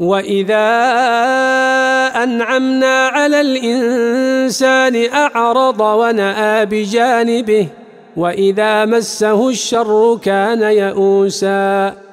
وإذا أنعمنا على الإنسان أعرض ونأى بجانبه وإذا مسه الشر كان يئوساً